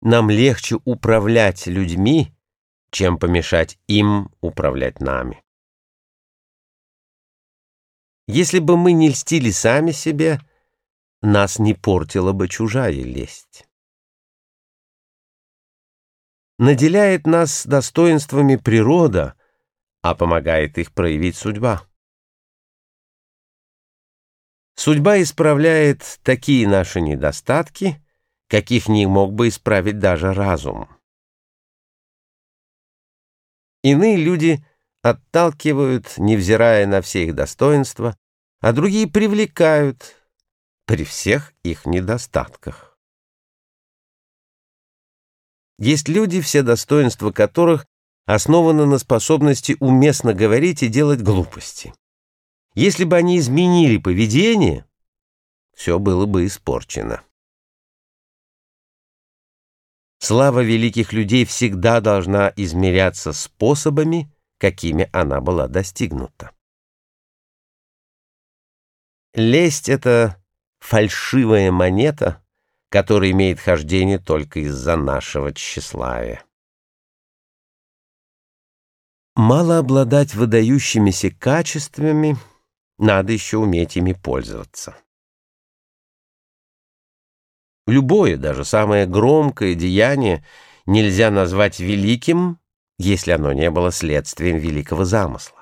нам легче управлять людьми, чем помешать им управлять нами. Если бы мы не льстили сами себе, нас не портила бы чужая лесть. Наделяет нас достоинствами природа, а помогает их проявить судьба. Судьба исправляет такие наши недостатки, каких не мог бы исправить даже разум. Иные люди отталкивают, невзирая на все их достоинства, а другие привлекают при всех их недостатках. Есть люди, все достоинства которых основаны на способности уместно говорить и делать глупости. Если бы они изменили поведение, все было бы испорчено. Слава великих людей всегда должна измеряться способами, какими она была достигнута. Лесть — это фальшивая монета, которая имеет хождение только из-за нашего тщеславия. Мало обладать выдающимися качествами, надо еще уметь ими пользоваться. Любое, даже самое громкое деяние нельзя назвать великим, если оно не было следствием великого замысла.